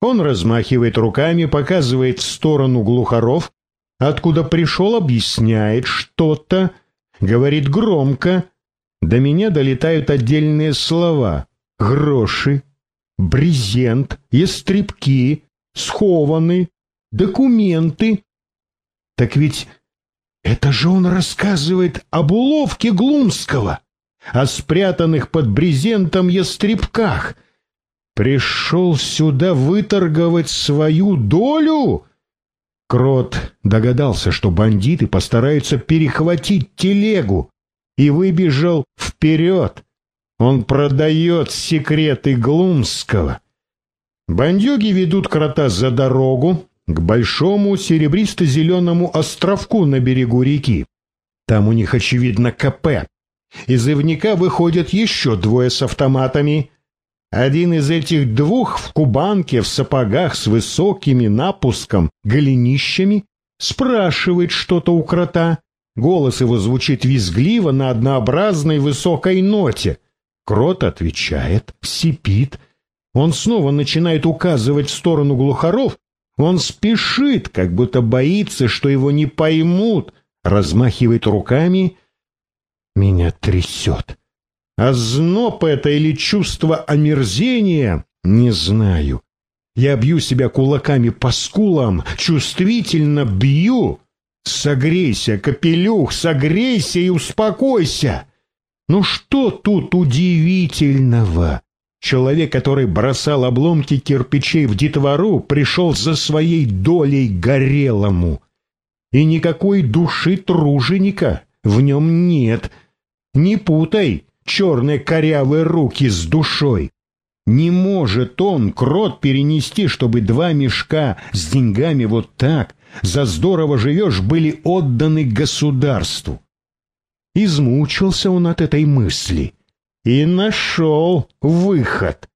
Он размахивает руками, показывает в сторону глухаров, откуда пришел, объясняет что-то, говорит громко. До меня долетают отдельные слова. Гроши, брезент, ястребки, схованы, документы. Так ведь это же он рассказывает об уловке Глумского, о спрятанных под брезентом ястребках. Пришел сюда выторговать свою долю? Крот догадался, что бандиты постараются перехватить телегу, и выбежал вперед. Он продает секреты Глумского. Бандюги ведут крота за дорогу, к большому серебристо-зеленому островку на берегу реки. Там у них, очевидно, КП. Из ивника выходят еще двое с автоматами. Один из этих двух в кубанке в сапогах с высокими напуском, голенищами, спрашивает что-то у крота. Голос его звучит визгливо на однообразной высокой ноте. Крот отвечает, сипит. Он снова начинает указывать в сторону глухаров, он спешит, как будто боится, что его не поймут, размахивает руками. Меня трясет. А зноб это или чувство омерзения, не знаю. Я бью себя кулаками по скулам, чувствительно бью. Согрейся, капелюх, согрейся и успокойся. Ну что тут удивительного? Человек, который бросал обломки кирпичей в детвору, пришел за своей долей горелому. И никакой души труженика в нем нет. Не путай черные корявые руки с душой. Не может он, крот, перенести, чтобы два мешка с деньгами вот так, за здорово живешь, были отданы государству. Измучился он от этой мысли — и нашел выход.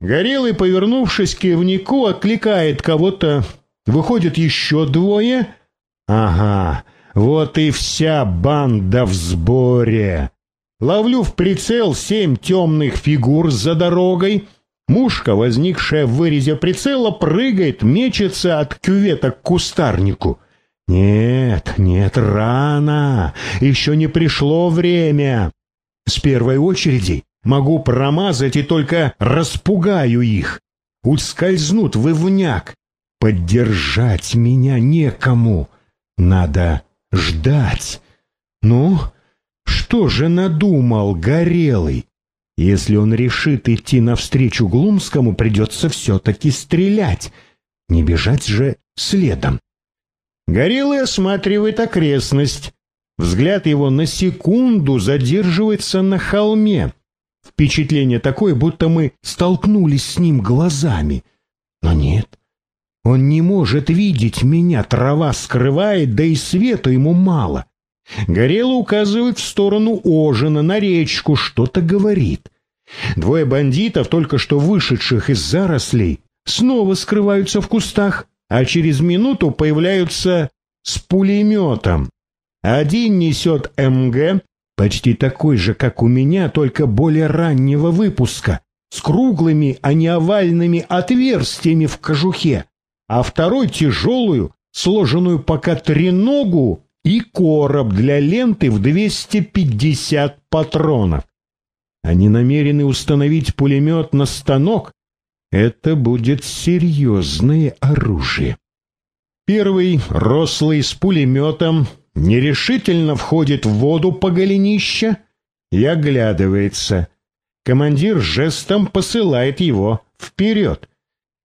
Горелый, повернувшись к кивнику, откликает кого-то. Выходит еще двое. Ага, вот и вся банда в сборе. Ловлю в прицел семь темных фигур за дорогой. Мушка, возникшая в вырезе прицела, прыгает, мечется от кювета к кустарнику. Нет, нет, рано. Еще не пришло время. С первой очереди могу промазать и только распугаю их. Ускользнут в ивняк. Поддержать меня некому. Надо ждать. Ну, что же надумал Горелый? Если он решит идти навстречу Глумскому, придется все-таки стрелять. Не бежать же следом. Горелый осматривает окрестность. Взгляд его на секунду задерживается на холме. Впечатление такое, будто мы столкнулись с ним глазами. Но нет, он не может видеть меня, трава скрывает, да и света ему мало. Горело указывает в сторону Ожина, на речку, что-то говорит. Двое бандитов, только что вышедших из зарослей, снова скрываются в кустах, а через минуту появляются с пулеметом. Один несет МГ, почти такой же, как у меня, только более раннего выпуска, с круглыми, а не овальными отверстиями в кожухе, а второй тяжелую, сложенную пока треногу и короб для ленты в 250 патронов. Они намерены установить пулемет на станок. Это будет серьезное оружие. Первый, рослый, с пулеметом, нерешительно входит в воду по голенища и оглядывается. Командир жестом посылает его вперед.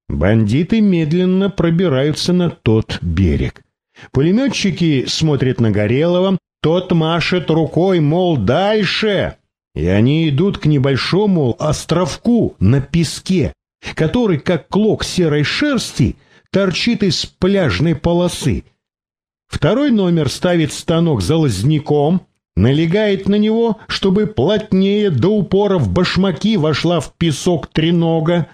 Бандиты медленно пробираются на тот берег. Пулеметчики смотрят на Горелого, тот машет рукой, мол, дальше. И они идут к небольшому островку на песке, который, как клок серой шерсти, торчит из пляжной полосы. Второй номер ставит станок за лозняком, налегает на него, чтобы плотнее до упора в башмаки вошла в песок тренога.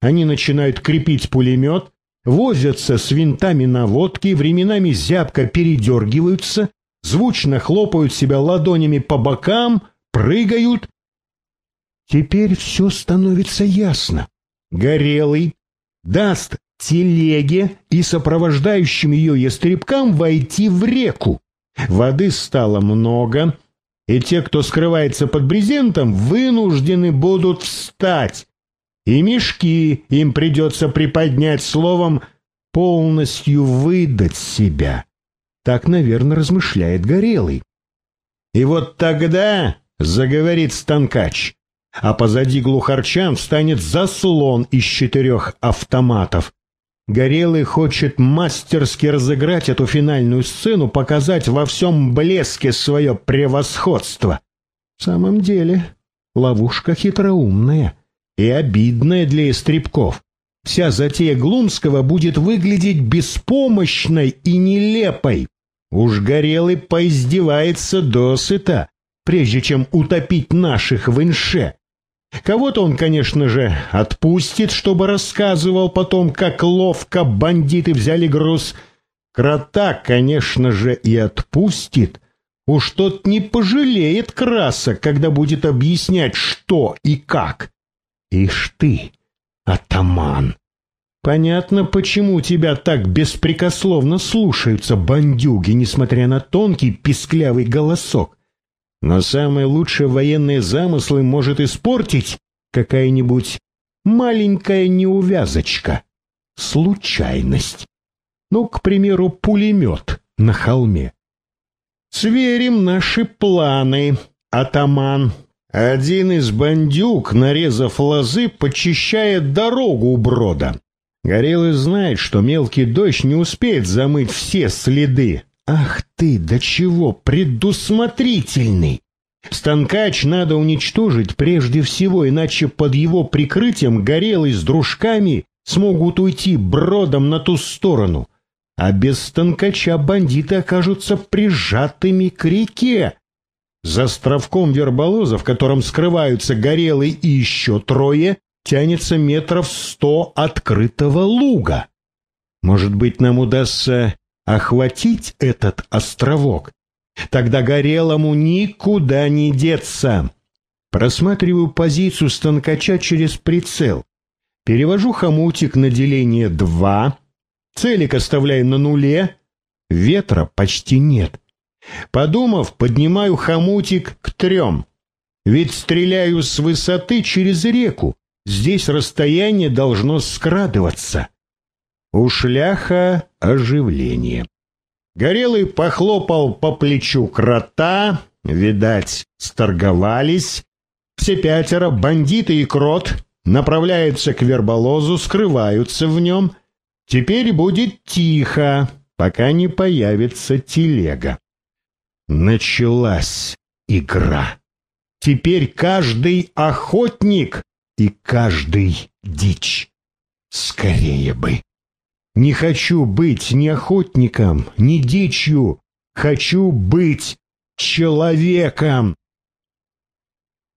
Они начинают крепить пулемет, возятся с винтами наводки, временами зябко передергиваются, звучно хлопают себя ладонями по бокам, прыгают. Теперь все становится ясно. Горелый даст телеге и сопровождающим ее ястребкам войти в реку. Воды стало много, и те, кто скрывается под брезентом, вынуждены будут встать, и мешки им придется приподнять словом полностью выдать себя. Так, наверное, размышляет Горелый. И вот тогда заговорит станкач, а позади глухарчан встанет заслон из четырех автоматов. Горелый хочет мастерски разыграть эту финальную сцену, показать во всем блеске свое превосходство. В самом деле, ловушка хитроумная и обидная для истребков. Вся затея Глумского будет выглядеть беспомощной и нелепой. Уж Горелый поиздевается досыта, прежде чем утопить наших в инше. Кого-то он, конечно же, отпустит, чтобы рассказывал потом, как ловко бандиты взяли груз. Крота, конечно же, и отпустит. Уж тот не пожалеет красок, когда будет объяснять, что и как. Ишь ты, атаман! Понятно, почему тебя так беспрекословно слушаются бандюги, несмотря на тонкий писклявый голосок. Но самые лучшие военные замыслы может испортить какая-нибудь маленькая неувязочка, случайность. Ну, к примеру, пулемет на холме. Сверим наши планы, атаман. Один из бандюк, нарезав лозы, почищает дорогу у брода. Горелый знает, что мелкий дождь не успеет замыть все следы, Ах ты, до чего предусмотрительный! Станкач надо уничтожить прежде всего, иначе под его прикрытием горелый с дружками смогут уйти бродом на ту сторону, а без станкача бандиты окажутся прижатыми к реке. За островком верболоза, в котором скрываются горелый и еще трое, тянется метров сто открытого луга. Может быть, нам удастся охватить этот островок, тогда Горелому никуда не деться. Просматриваю позицию станкача через прицел. Перевожу хомутик на деление 2. Целик оставляю на нуле. Ветра почти нет. Подумав, поднимаю хомутик к трем. Ведь стреляю с высоты через реку. Здесь расстояние должно скрадываться. У шляха оживление. Горелый похлопал по плечу крота, видать, сторговались. Все пятеро, бандиты и крот, направляются к верболозу, скрываются в нем. Теперь будет тихо, пока не появится телега. Началась игра. Теперь каждый охотник и каждый дичь. Скорее бы. Не хочу быть ни охотником, ни дичью. Хочу быть человеком.